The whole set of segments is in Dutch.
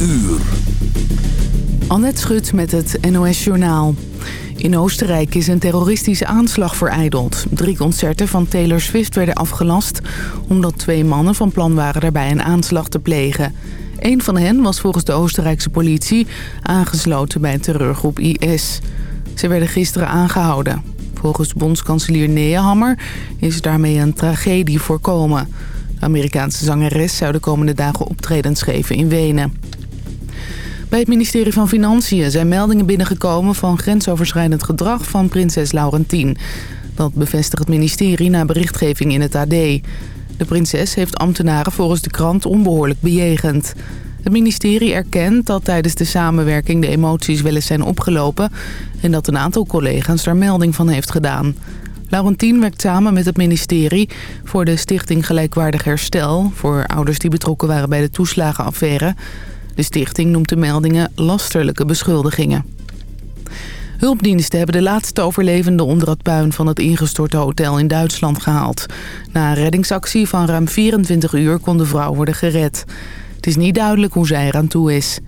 uur. Annette Schut met het NOS Journaal. In Oostenrijk is een terroristische aanslag vereideld. Drie concerten van Taylor Swift werden afgelast... omdat twee mannen van plan waren daarbij een aanslag te plegen. Een van hen was volgens de Oostenrijkse politie aangesloten bij terreurgroep IS. Ze werden gisteren aangehouden. Volgens bondskanselier Nehammer is daarmee een tragedie voorkomen. De Amerikaanse zangeres zou de komende dagen optredens geven in Wenen. Bij het ministerie van Financiën zijn meldingen binnengekomen van grensoverschrijdend gedrag van prinses Laurentien. Dat bevestigt het ministerie na berichtgeving in het AD. De prinses heeft ambtenaren volgens de krant onbehoorlijk bejegend. Het ministerie erkent dat tijdens de samenwerking de emoties wel eens zijn opgelopen... en dat een aantal collega's daar melding van heeft gedaan. Laurentien werkt samen met het ministerie voor de Stichting Gelijkwaardig Herstel... voor ouders die betrokken waren bij de toeslagenaffaire. De stichting noemt de meldingen lasterlijke beschuldigingen. Hulpdiensten hebben de laatste overlevenden onder het puin van het ingestorte hotel in Duitsland gehaald. Na een reddingsactie van ruim 24 uur kon de vrouw worden gered. Het is niet duidelijk hoe zij eraan toe is.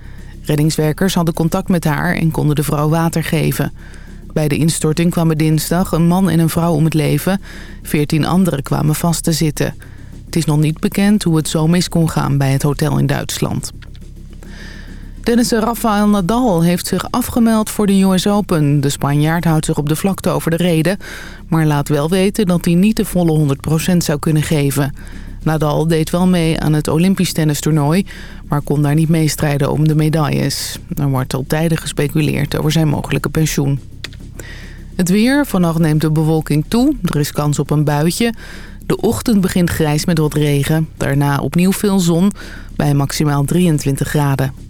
Reddingswerkers hadden contact met haar en konden de vrouw water geven. Bij de instorting kwamen dinsdag een man en een vrouw om het leven. Veertien anderen kwamen vast te zitten. Het is nog niet bekend hoe het zo mis kon gaan bij het hotel in Duitsland. Tennisser Rafael Nadal heeft zich afgemeld voor de US Open. De Spanjaard houdt zich op de vlakte over de reden... maar laat wel weten dat hij niet de volle 100% zou kunnen geven. Nadal deed wel mee aan het Olympisch tennistoernooi... maar kon daar niet meestrijden om de medailles. Er wordt al tijden gespeculeerd over zijn mogelijke pensioen. Het weer. Vannacht neemt de bewolking toe. Er is kans op een buitje. De ochtend begint grijs met wat regen. Daarna opnieuw veel zon bij maximaal 23 graden.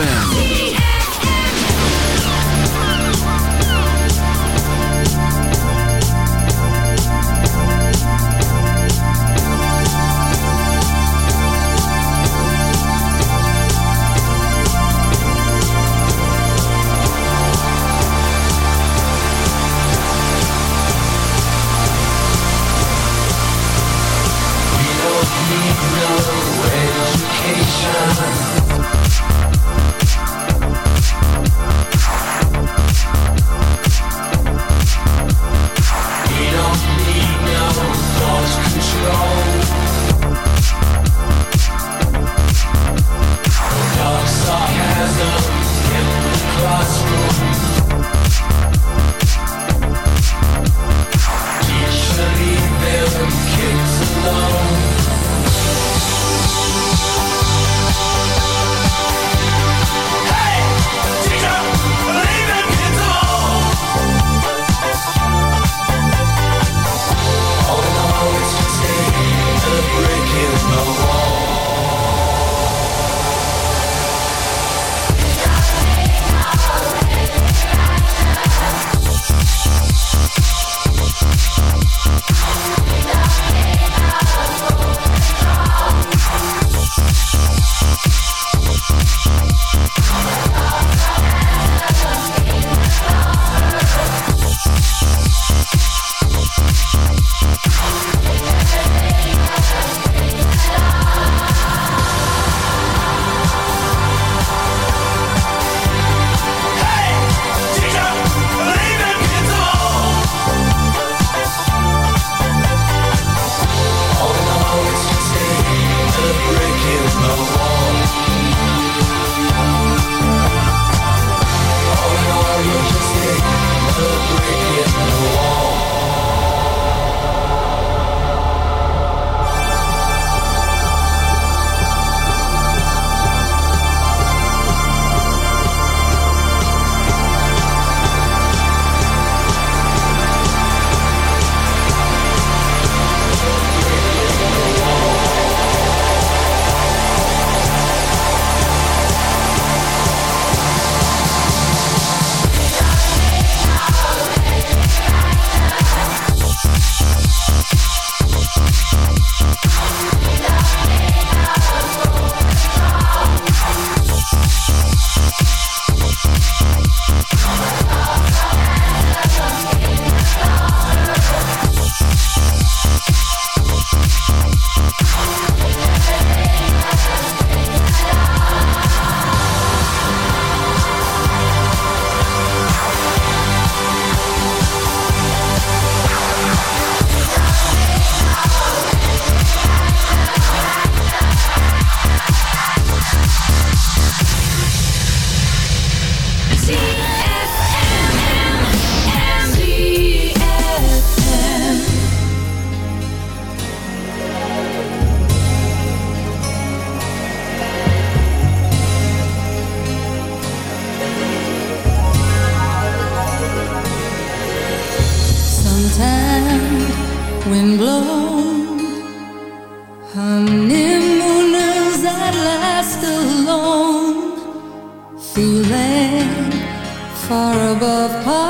See Honeymooners at last alone, feeling far above.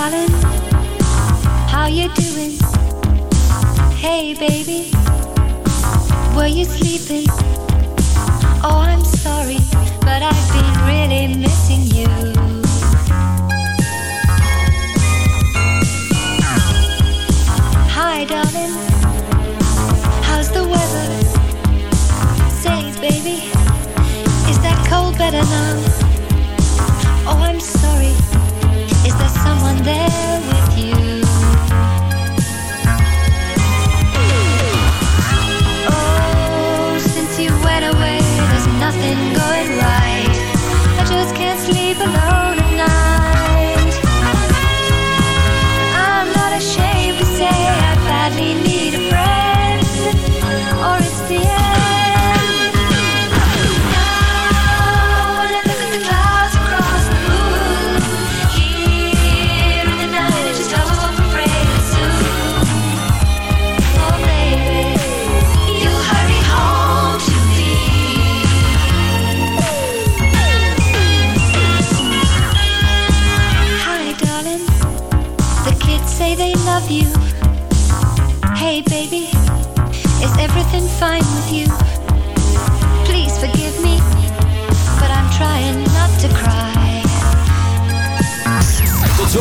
darling. How you doing? Hey, baby. Were you sleeping? Oh, I'm sorry, but I've been really missing.